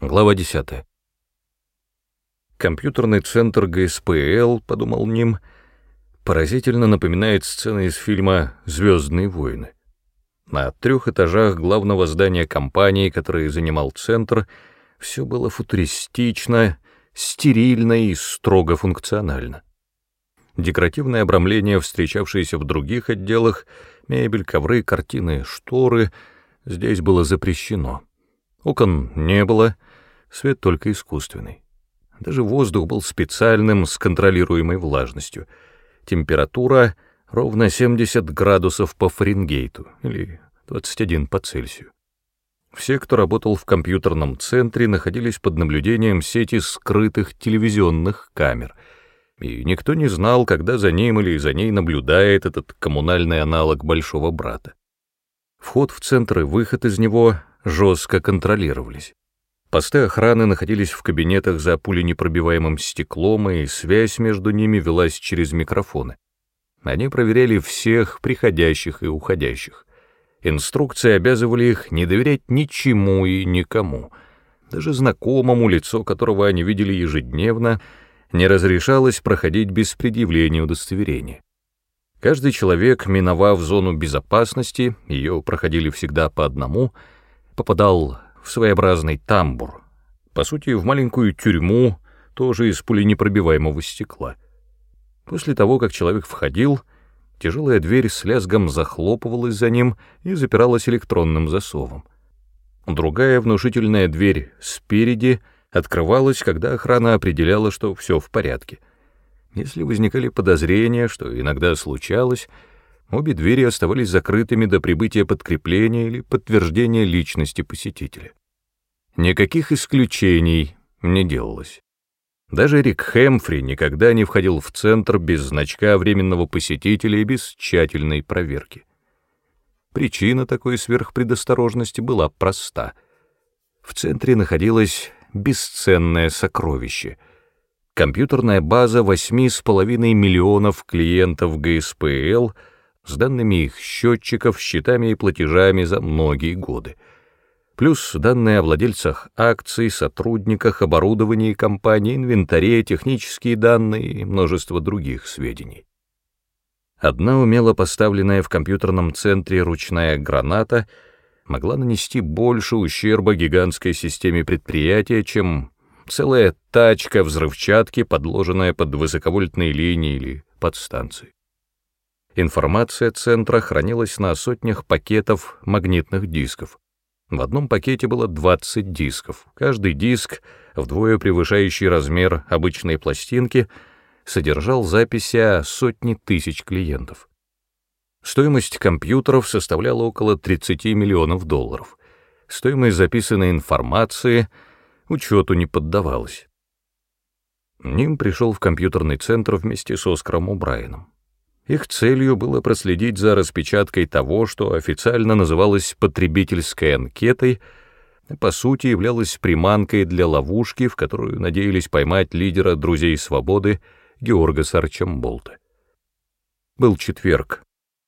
Глава 10. Компьютерный центр ГСПЛ, подумал Ним, поразительно напоминает сцены из фильма «Звездные войны». На трех этажах главного здания компании, который занимал центр, все было футуристично, стерильно и строго функционально. Декоративное обрамление, встречавшееся в других отделах, мебель, ковры, картины, шторы, здесь было запрещено. Окон не было — свет только искусственный. Даже воздух был специальным, с контролируемой влажностью. Температура ровно 70 градусов по Фаренгейту, или 21 по Цельсию. Все, кто работал в компьютерном центре, находились под наблюдением сети скрытых телевизионных камер, и никто не знал, когда за ним или за ней наблюдает этот коммунальный аналог большого брата. Вход в центр и выход из него жестко контролировались. Посты охраны находились в кабинетах за пуленепробиваемым стеклом, и связь между ними велась через микрофоны. Они проверяли всех приходящих и уходящих. Инструкции обязывали их не доверять ничему и никому. Даже знакомому, лицо которого они видели ежедневно, не разрешалось проходить без предъявления удостоверения. Каждый человек, миновав зону безопасности, ее проходили всегда по одному, попадал в своеобразный тамбур, по сути, в маленькую тюрьму, тоже из пуленепробиваемого стекла. После того, как человек входил, тяжелая дверь с лязгом захлопывалась за ним и запиралась электронным засовом. Другая внушительная дверь спереди открывалась, когда охрана определяла, что все в порядке. Если возникали подозрения, что иногда случалось, Обе двери оставались закрытыми до прибытия подкрепления или подтверждения личности посетителя. Никаких исключений не делалось. Даже Рик Хэмфри никогда не входил в центр без значка временного посетителя и без тщательной проверки. Причина такой сверхпредосторожности была проста. В центре находилось бесценное сокровище — компьютерная база 8,5 миллионов клиентов ГСПЛ — с данными их счетчиков, счетами и платежами за многие годы, плюс данные о владельцах акций, сотрудниках, оборудовании компании, инвентаре, технические данные и множество других сведений. Одна умело поставленная в компьютерном центре ручная граната могла нанести больше ущерба гигантской системе предприятия, чем целая тачка взрывчатки, подложенная под высоковольтные линии или подстанции. Информация центра хранилась на сотнях пакетов магнитных дисков. В одном пакете было 20 дисков. Каждый диск, вдвое превышающий размер обычной пластинки, содержал записи о сотни тысяч клиентов. Стоимость компьютеров составляла около 30 миллионов долларов. Стоимость записанной информации учету не поддавалась. Ним пришел в компьютерный центр вместе с Оскаром О'Брайеном. Их целью было проследить за распечаткой того, что официально называлось потребительской анкетой, по сути являлось приманкой для ловушки, в которую надеялись поймать лидера «Друзей свободы» Георга Сарчамболта. Был четверг.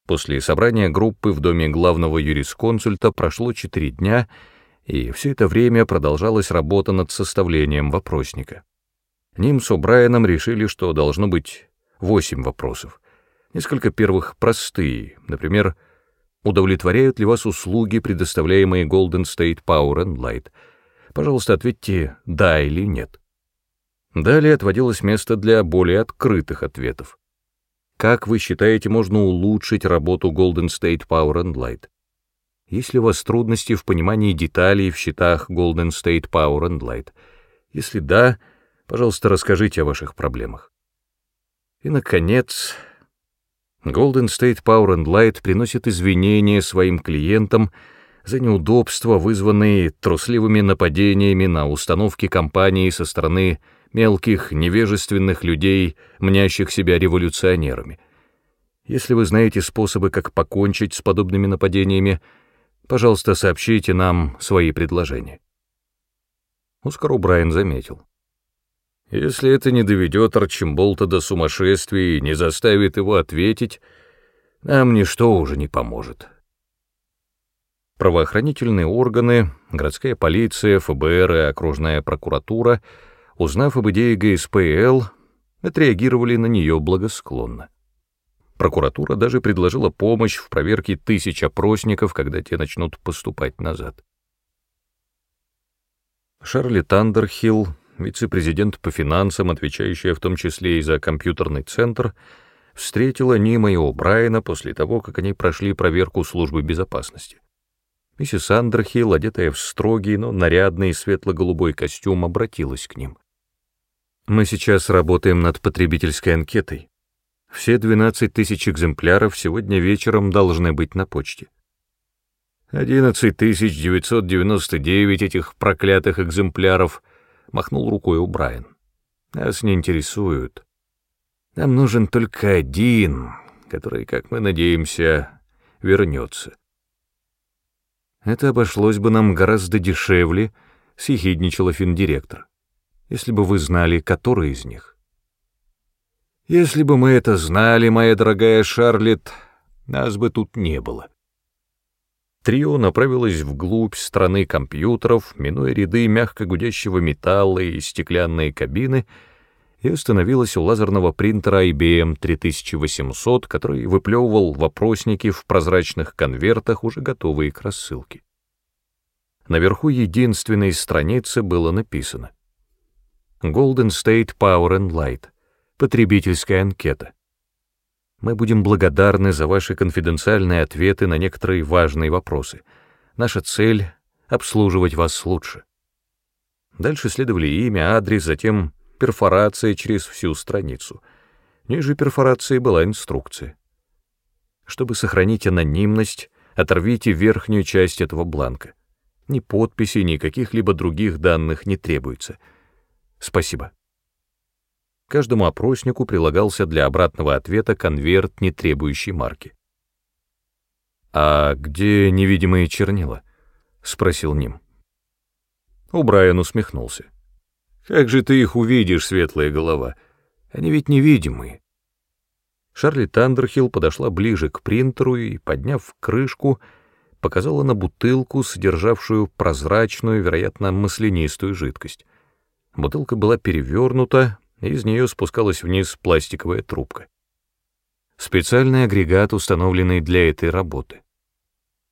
После собрания группы в доме главного юрисконсульта прошло четыре дня, и все это время продолжалась работа над составлением вопросника. Ним с О'Брайеном решили, что должно быть восемь вопросов. Несколько первых простые, например, удовлетворяют ли вас услуги, предоставляемые Golden State Power and Light? Пожалуйста, ответьте «да» или «нет». Далее отводилось место для более открытых ответов. Как вы считаете, можно улучшить работу Golden State Power and Light? Есть ли у вас трудности в понимании деталей в счетах Golden State Power and Light? Если да, пожалуйста, расскажите о ваших проблемах. И, наконец, Golden State Power and Light приносит извинения своим клиентам за неудобства, вызванные трусливыми нападениями на установки компании со стороны мелких, невежественных людей, мнящих себя революционерами. Если вы знаете способы, как покончить с подобными нападениями, пожалуйста, сообщите нам свои предложения. Оскар Брайан заметил. Если это не доведет Арчимболта до сумасшествия и не заставит его ответить, нам ничто уже не поможет. Правоохранительные органы, городская полиция, ФБР и окружная прокуратура, узнав об идее ГСПЛ, отреагировали на нее благосклонно. Прокуратура даже предложила помощь в проверке тысяч опросников, когда те начнут поступать назад. Шарли Тандерхилл, вице-президент по финансам, отвечающая в том числе и за компьютерный центр, встретила Нима и О'Брайена после того, как они прошли проверку службы безопасности. Миссис Андерхилл, одетая в строгий, но нарядный светло-голубой костюм, обратилась к ним. «Мы сейчас работаем над потребительской анкетой. Все 12 тысяч экземпляров сегодня вечером должны быть на почте. 11 999 этих проклятых экземпляров, махнул рукой у Брайан. Нас не интересуют. Нам нужен только один, который, как мы надеемся, вернется. Это обошлось бы нам гораздо дешевле, съехидничала финдиректор, если бы вы знали, который из них. Если бы мы это знали, моя дорогая Шарлетт, нас бы тут не было. Трио направилось вглубь страны компьютеров, минуя ряды мягко гудящего металла и стеклянные кабины, и остановилось у лазерного принтера IBM 3800, который выплевывал вопросники в прозрачных конвертах, уже готовые к рассылке. Наверху единственной страницы было написано «Golden State Power and Light. Потребительская анкета. Мы будем благодарны за ваши конфиденциальные ответы на некоторые важные вопросы. Наша цель — обслуживать вас лучше». Дальше следовали имя, адрес, затем перфорация через всю страницу. Ниже перфорации была инструкция. Чтобы сохранить анонимность, оторвите верхнюю часть этого бланка. Ни подписи, ни каких-либо других данных не требуется. Спасибо. Каждому опроснику прилагался для обратного ответа конверт, не требующий марки. «А где невидимые чернила?» — спросил Ним. У Брайан усмехнулся. Как же ты их увидишь, светлая голова? Они ведь невидимые. Шарли Тандерхилл подошла ближе к принтеру и, подняв крышку, показала на бутылку, содержавшую прозрачную, вероятно, маслянистую жидкость. Бутылка была перевернута, из нее спускалась вниз пластиковая трубка. Специальный агрегат, установленный для этой работы.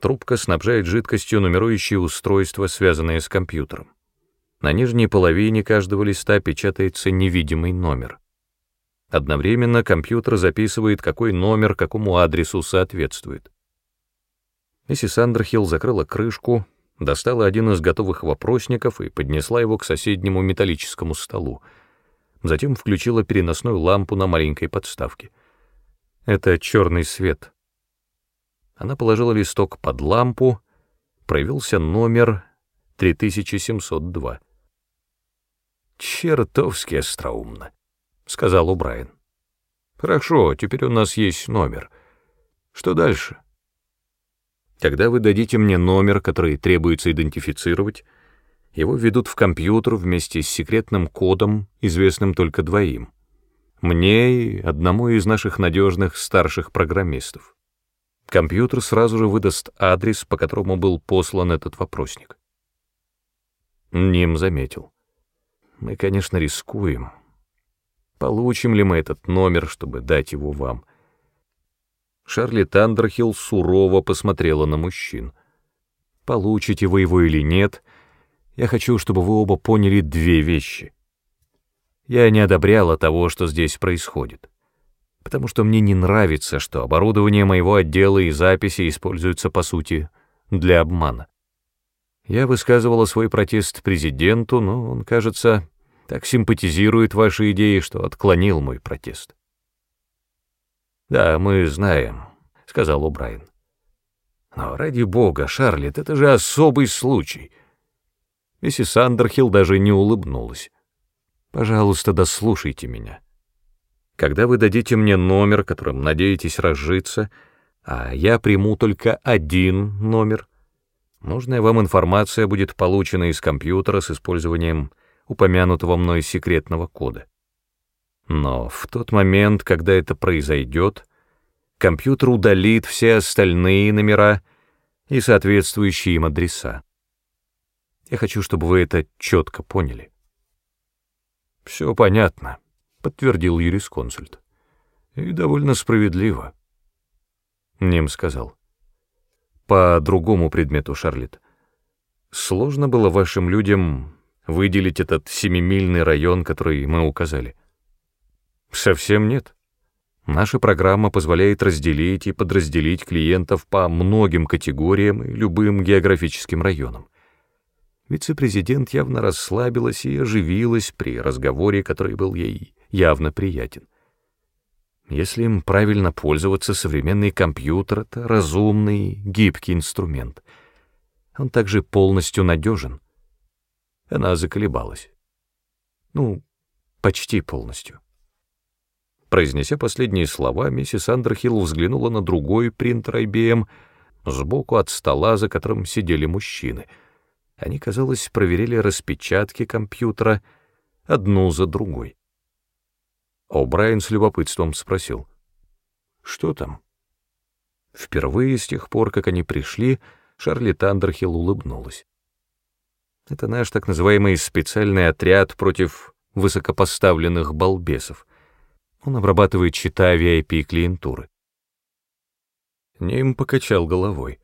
Трубка снабжает жидкостью нумерующие устройства, связанные с компьютером. На нижней половине каждого листа печатается невидимый номер. Одновременно компьютер записывает, какой номер какому адресу соответствует. Миссис Андерхилл закрыла крышку, достала один из готовых вопросников и поднесла его к соседнему металлическому столу. Затем включила переносную лампу на маленькой подставке. Это черный свет. Она положила листок под лампу, проявился номер 3702. «Чертовски остроумно», — сказал Убрайен. «Хорошо, теперь у нас есть номер. Что дальше?» «Когда вы дадите мне номер, который требуется идентифицировать, его введут в компьютер вместе с секретным кодом, известным только двоим. Мне и одному из наших надежных старших программистов. Компьютер сразу же выдаст адрес, по которому был послан этот вопросник». Ним заметил. Мы, конечно, рискуем. Получим ли мы этот номер, чтобы дать его вам? Шарли Тандерхилл сурово посмотрела на мужчин. Получите вы его или нет, я хочу, чтобы вы оба поняли две вещи. Я не одобряла того, что здесь происходит, потому что мне не нравится, что оборудование моего отдела и записи используются, по сути, для обмана. Я высказывала свой протест президенту, но он, кажется, так симпатизирует вашей идее, что отклонил мой протест. «Да, мы знаем», — сказал О'Брайен. «Но ради бога, Шарлетт, это же особый случай». Миссис Андерхилл даже не улыбнулась. «Пожалуйста, дослушайте меня. Когда вы дадите мне номер, которым надеетесь разжиться, а я приму только один номер, Нужная вам информация будет получена из компьютера с использованием упомянутого мной секретного кода. Но в тот момент, когда это произойдет, компьютер удалит все остальные номера, и соответствующие им адреса. Я хочу, чтобы вы это четко поняли. Все понятно, подтвердил юрисконсульт. И довольно справедливо. Нем сказал. По другому предмету, Шарлетт. Сложно было вашим людям выделить этот семимильный район, который мы указали? Совсем нет. Наша программа позволяет разделить и подразделить клиентов по многим категориям и любым географическим районам. Вице-президент явно расслабилась и оживилась при разговоре, который был ей явно приятен. Если им правильно пользоваться, современный компьютер — это разумный, гибкий инструмент. Он также полностью надежен. Она заколебалась. Ну, почти полностью. Произнеся последние слова, миссис Андерхилл взглянула на другой принтер IBM сбоку от стола, за которым сидели мужчины — они, казалось, проверили распечатки компьютера одну за другой. О'Брайен с любопытством спросил, «Что там?» Впервые с тех пор, как они пришли, Шарли Тандерхилл улыбнулась. Это наш так называемый специальный отряд против высокопоставленных балбесов. Он обрабатывает счета VIP-клиентуры. Ним покачал головой.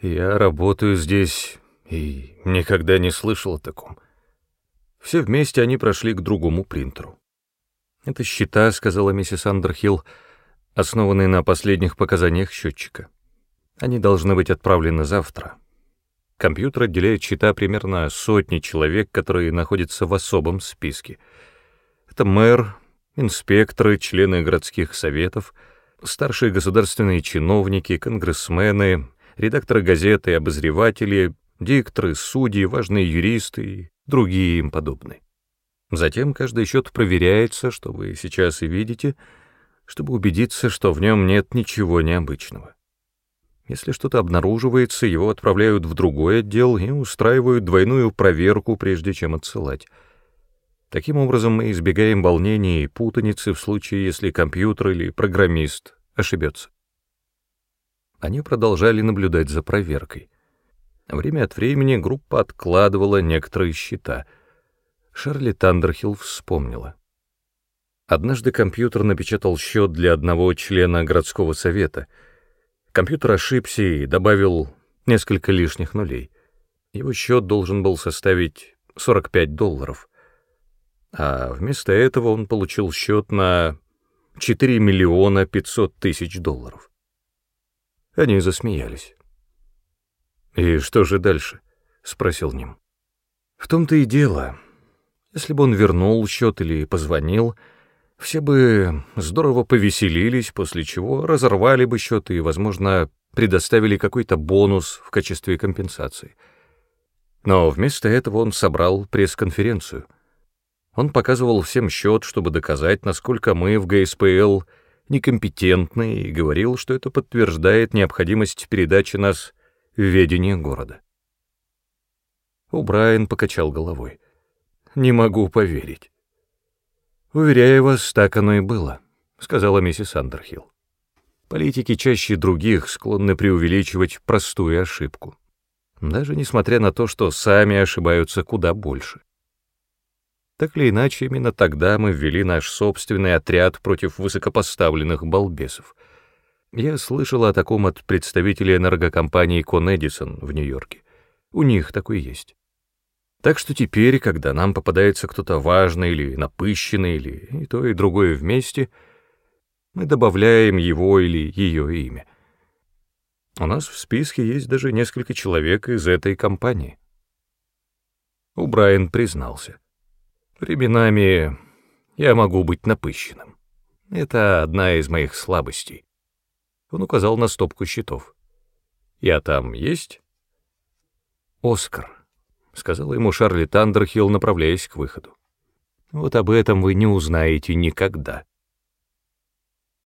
«Я работаю здесь и никогда не слышал о таком. Все вместе они прошли к другому принтеру. «Это счета», — сказала миссис Андерхилл, основанные на последних показаниях счетчика. Они должны быть отправлены завтра. Компьютер отделяет счета примерно сотни человек, которые находятся в особом списке. Это мэр, инспекторы, члены городских советов, старшие государственные чиновники, конгрессмены, редакторы газеты, обозреватели, дикторы, судьи, важные юристы и другие им подобные. Затем каждый счет проверяется, что вы сейчас и видите, чтобы убедиться, что в нем нет ничего необычного. Если что-то обнаруживается, его отправляют в другой отдел и устраивают двойную проверку, прежде чем отсылать. Таким образом, мы избегаем волнений и путаницы в случае, если компьютер или программист ошибется. Они продолжали наблюдать за проверкой. Время от времени группа откладывала некоторые счета. Шарли Тандерхилл вспомнила. Однажды компьютер напечатал счет для одного члена городского совета. Компьютер ошибся и добавил несколько лишних нулей. Его счет должен был составить 45 долларов. А вместо этого он получил счет на 4 миллиона 500 тысяч долларов. Они засмеялись. «И что же дальше?» — спросил Ним. «В том-то и дело. Если бы он вернул счет или позвонил, все бы здорово повеселились, после чего разорвали бы счет и, возможно, предоставили какой-то бонус в качестве компенсации. Но вместо этого он собрал пресс-конференцию. Он показывал всем счет, чтобы доказать, насколько мы в ГСПЛ некомпетентны, и говорил, что это подтверждает необходимость передачи нас ведение города. Убрайен покачал головой. «Не могу поверить». «Уверяю вас, так оно и было», — сказала миссис Андерхилл. «Политики чаще других склонны преувеличивать простую ошибку, даже несмотря на то, что сами ошибаются куда больше. Так или иначе, именно тогда мы ввели наш собственный отряд против высокопоставленных балбесов — я слышал о таком от представителей энергокомпании Edison в Нью-Йорке. У них такой есть. Так что теперь, когда нам попадается кто-то важный или напыщенный, или и то, и другое вместе, мы добавляем его или ее имя. У нас в списке есть даже несколько человек из этой компании. У Брайан признался. Временами я могу быть напыщенным. Это одна из моих слабостей. Он указал на стопку счетов. «Я там есть?» «Оскар», — сказала ему Шарли Тандерхилл, направляясь к выходу. «Вот об этом вы не узнаете никогда».